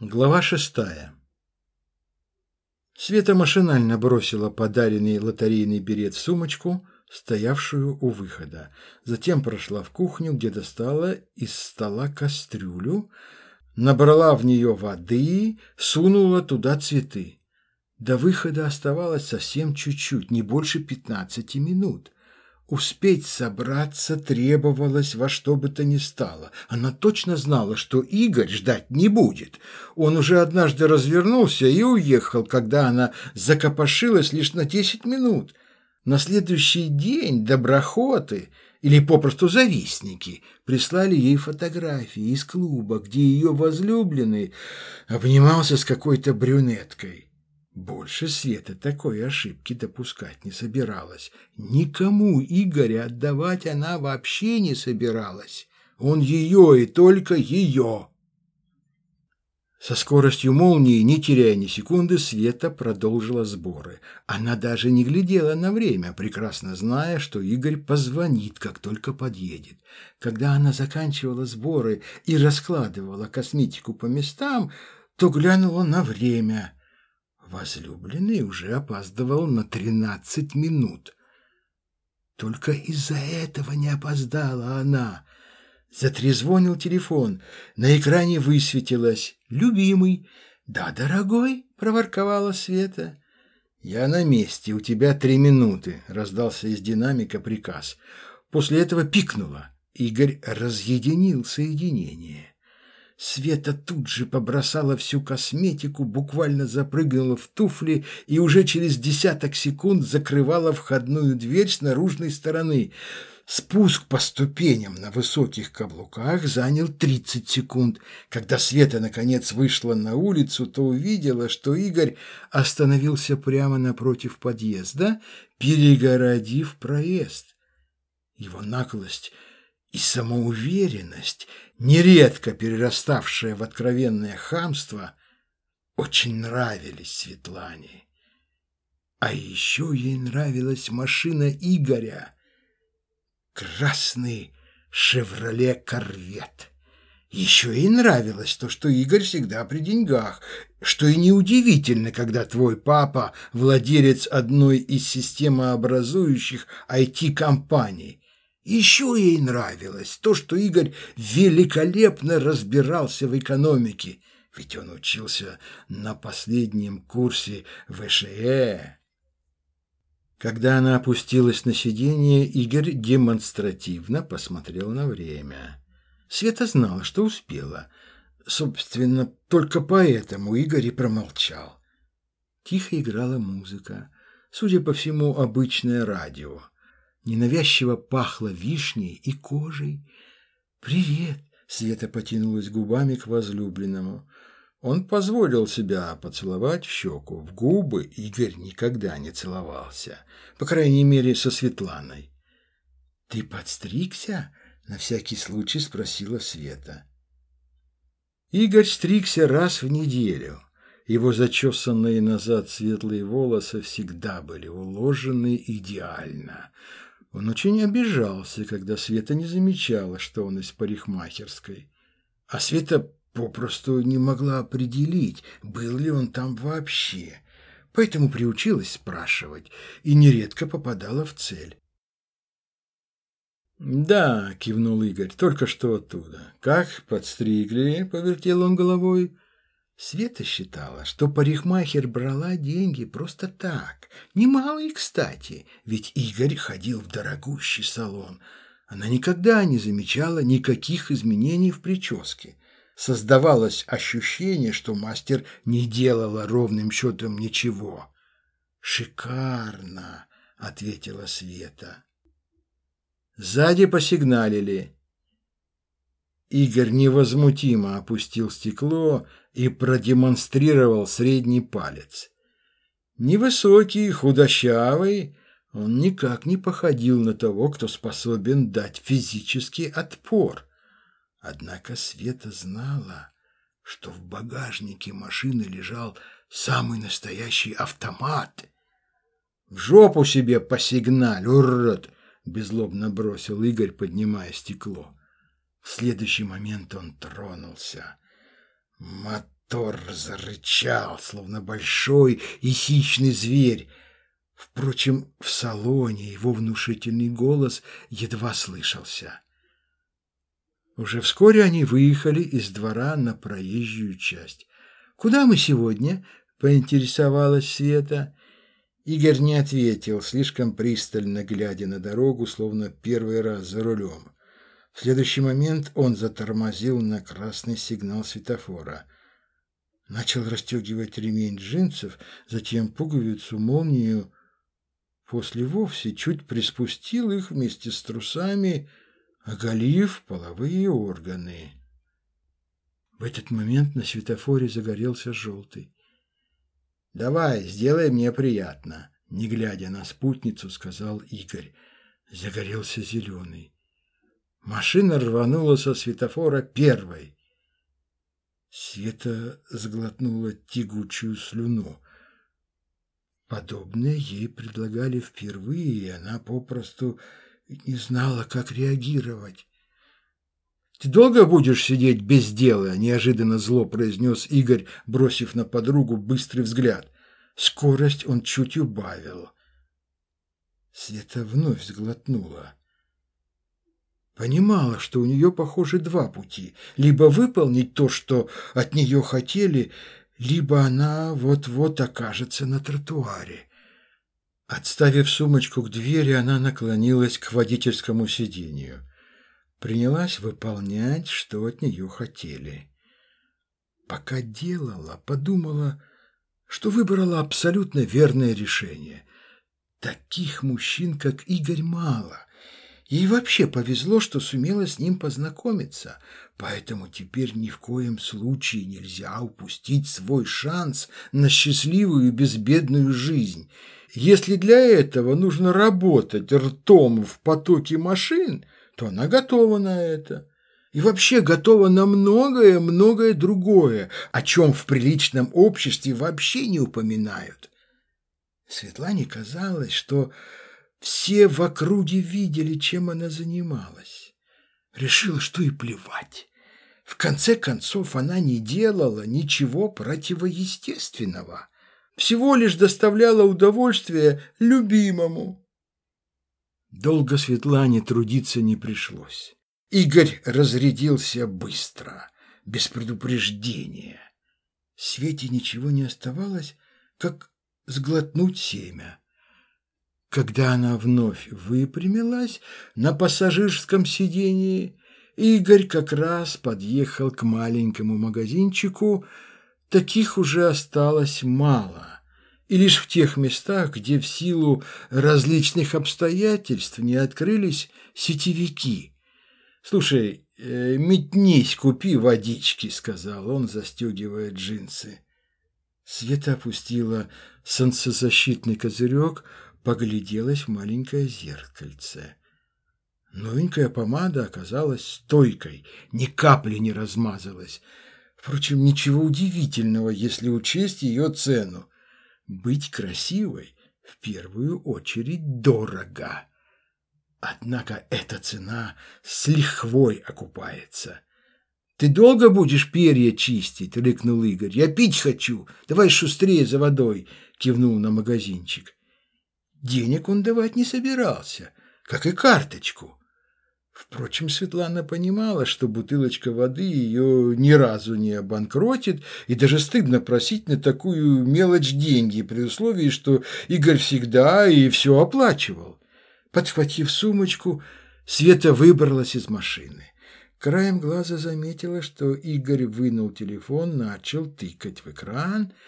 Глава шестая. Света машинально бросила подаренный лотерейный берет в сумочку, стоявшую у выхода. Затем прошла в кухню, где достала из стола кастрюлю, набрала в нее воды, сунула туда цветы. До выхода оставалось совсем чуть-чуть, не больше пятнадцати минут. Успеть собраться требовалось во что бы то ни стало. Она точно знала, что Игорь ждать не будет. Он уже однажды развернулся и уехал, когда она закопошилась лишь на десять минут. На следующий день доброхоты или попросту завистники прислали ей фотографии из клуба, где ее возлюбленный обнимался с какой-то брюнеткой. Больше Света такой ошибки допускать не собиралась. Никому Игоря отдавать она вообще не собиралась. Он ее и только ее. Со скоростью молнии, не теряя ни секунды, Света продолжила сборы. Она даже не глядела на время, прекрасно зная, что Игорь позвонит, как только подъедет. Когда она заканчивала сборы и раскладывала косметику по местам, то глянула на время – Возлюбленный уже опаздывал на тринадцать минут. Только из-за этого не опоздала она. Затрезвонил телефон. На экране высветилось «Любимый». «Да, дорогой», — проворковала Света. «Я на месте, у тебя три минуты», — раздался из динамика приказ. После этого пикнуло. Игорь разъединил соединение. Света тут же побросала всю косметику, буквально запрыгнула в туфли и уже через десяток секунд закрывала входную дверь с наружной стороны. Спуск по ступеням на высоких каблуках занял 30 секунд. Когда Света, наконец, вышла на улицу, то увидела, что Игорь остановился прямо напротив подъезда, перегородив проезд. Его наглость и самоуверенность, нередко перераставшая в откровенное хамство, очень нравились Светлане. А еще ей нравилась машина Игоря, красный «Шевроле Корвет». Еще ей нравилось то, что Игорь всегда при деньгах, что и неудивительно, когда твой папа – владелец одной из системообразующих IT-компаний – еще ей нравилось то, что Игорь великолепно разбирался в экономике, ведь он учился на последнем курсе ВШЭ. Когда она опустилась на сиденье, Игорь демонстративно посмотрел на время. Света знала, что успела. Собственно, только поэтому Игорь и промолчал. Тихо играла музыка, судя по всему, обычное радио. Ненавязчиво пахло вишней и кожей. «Привет!» — Света потянулась губами к возлюбленному. Он позволил себя поцеловать в щеку. В губы Игорь никогда не целовался. По крайней мере, со Светланой. «Ты подстригся?» — на всякий случай спросила Света. Игорь стригся раз в неделю. Его зачесанные назад светлые волосы всегда были уложены идеально. Он очень обижался, когда Света не замечала, что он из парикмахерской. А Света попросту не могла определить, был ли он там вообще. Поэтому приучилась спрашивать и нередко попадала в цель. «Да», — кивнул Игорь, — «только что оттуда». «Как подстригли?» — повертел он головой. Света считала, что парикмахер брала деньги просто так. Немалые, кстати, ведь Игорь ходил в дорогущий салон. Она никогда не замечала никаких изменений в прическе. Создавалось ощущение, что мастер не делала ровным счетом ничего. «Шикарно!» — ответила Света. Сзади посигналили. Игорь невозмутимо опустил стекло и продемонстрировал средний палец. Невысокий, худощавый, он никак не походил на того, кто способен дать физический отпор. Однако Света знала, что в багажнике машины лежал самый настоящий автомат. «В жопу себе посигналь, урод!» — безлобно бросил Игорь, поднимая стекло. В следующий момент он тронулся. Мотор зарычал, словно большой и хищный зверь. Впрочем, в салоне его внушительный голос едва слышался. Уже вскоре они выехали из двора на проезжую часть. «Куда мы сегодня?» — поинтересовалась Света. Игорь не ответил, слишком пристально глядя на дорогу, словно первый раз за рулем. В следующий момент он затормозил на красный сигнал светофора. Начал расстегивать ремень джинсов, затем пуговицу, молнию. После вовсе чуть приспустил их вместе с трусами, оголив половые органы. В этот момент на светофоре загорелся желтый. «Давай, сделай мне приятно», — не глядя на спутницу, сказал Игорь. Загорелся зеленый. Машина рванула со светофора первой. Света сглотнула тягучую слюну. Подобное ей предлагали впервые, и она попросту не знала, как реагировать. «Ты долго будешь сидеть без дела?» – неожиданно зло произнес Игорь, бросив на подругу быстрый взгляд. Скорость он чуть убавил. Света вновь сглотнула. Понимала, что у нее, похоже, два пути. Либо выполнить то, что от нее хотели, либо она вот-вот окажется на тротуаре. Отставив сумочку к двери, она наклонилась к водительскому сиденью. Принялась выполнять, что от нее хотели. Пока делала, подумала, что выбрала абсолютно верное решение. Таких мужчин, как Игорь, мало – Ей вообще повезло, что сумела с ним познакомиться, поэтому теперь ни в коем случае нельзя упустить свой шанс на счастливую и безбедную жизнь. Если для этого нужно работать ртом в потоке машин, то она готова на это. И вообще готова на многое-многое другое, о чем в приличном обществе вообще не упоминают. Светлане казалось, что все в округе видели, чем она занималась. Решила, что и плевать. В конце концов, она не делала ничего противоестественного. Всего лишь доставляла удовольствие любимому. Долго Светлане трудиться не пришлось. Игорь разрядился быстро, без предупреждения. Свете ничего не оставалось, как сглотнуть семя. Когда она вновь выпрямилась на пассажирском сидении, Игорь как раз подъехал к маленькому магазинчику, таких уже осталось мало. И лишь в тех местах, где в силу различных обстоятельств не открылись сетевики. «Слушай, э, метнись, купи водички», — сказал он, застегивая джинсы. Света опустила солнцезащитный козырек, погляделась в маленькое зеркальце. Новенькая помада оказалась стойкой, ни капли не размазалась. Впрочем, ничего удивительного, если учесть ее цену. Быть красивой в первую очередь дорого. Однако эта цена с лихвой окупается. «Ты долго будешь перья чистить?» — рыкнул Игорь. «Я пить хочу. Давай шустрее за водой!» — кивнул на магазинчик. Денег он давать не собирался, как и карточку. Впрочем, Светлана понимала, что бутылочка воды ее ни разу не обанкротит, и даже стыдно просить на такую мелочь деньги, при условии, что Игорь всегда и все оплачивал. Подхватив сумочку, Света выбралась из машины. Краем глаза заметила, что Игорь вынул телефон, начал тыкать в экран –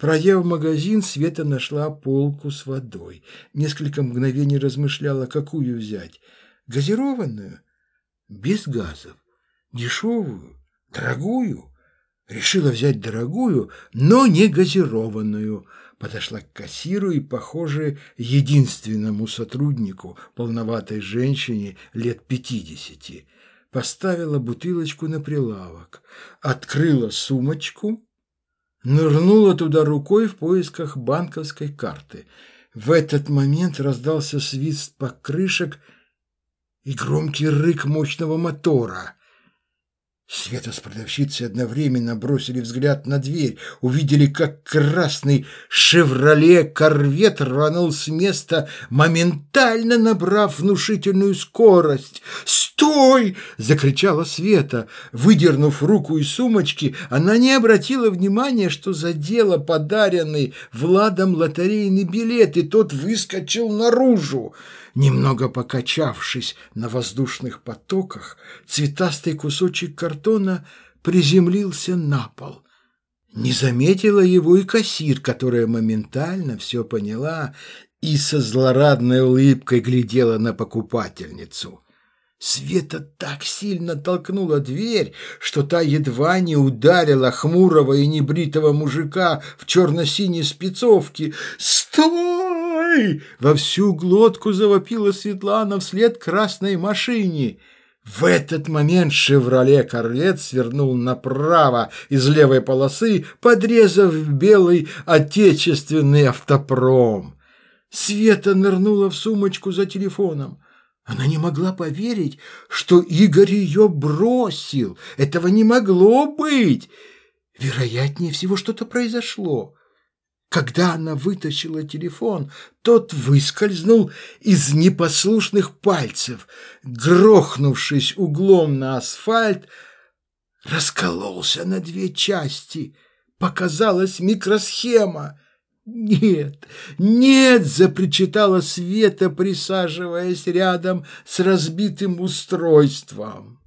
Пройдя в магазин, Света нашла полку с водой. Несколько мгновений размышляла, какую взять. Газированную? Без газов. Дешевую? Дорогую? Решила взять дорогую, но не газированную. Подошла к кассиру и, похоже, единственному сотруднику, полноватой женщине лет пятидесяти. Поставила бутылочку на прилавок, открыла сумочку нырнула туда рукой в поисках банковской карты. В этот момент раздался свист покрышек и громкий рык мощного мотора. Света с продавщицей одновременно бросили взгляд на дверь, увидели, как красный «Шевроле Корвет» рванул с места, моментально набрав внушительную скорость. «Стой!» – закричала Света. Выдернув руку из сумочки, она не обратила внимания, что задела подаренный Владом лотерейный билет, и тот выскочил наружу. Немного покачавшись на воздушных потоках, цветастый кусочек картона приземлился на пол. Не заметила его и кассир, которая моментально все поняла и со злорадной улыбкой глядела на покупательницу. Света так сильно толкнула дверь, что та едва не ударила хмурого и небритого мужика в черно-синей спецовке. «Стой!» — во всю глотку завопила Светлана вслед красной машине. В этот момент «Шевроле Корвет» свернул направо из левой полосы, подрезав белый отечественный автопром. Света нырнула в сумочку за телефоном. Она не могла поверить, что Игорь ее бросил. Этого не могло быть. Вероятнее всего, что-то произошло. Когда она вытащила телефон, тот выскользнул из непослушных пальцев, грохнувшись углом на асфальт, раскололся на две части. Показалась микросхема. «Нет, нет!» – запричитала Света, присаживаясь рядом с разбитым устройством.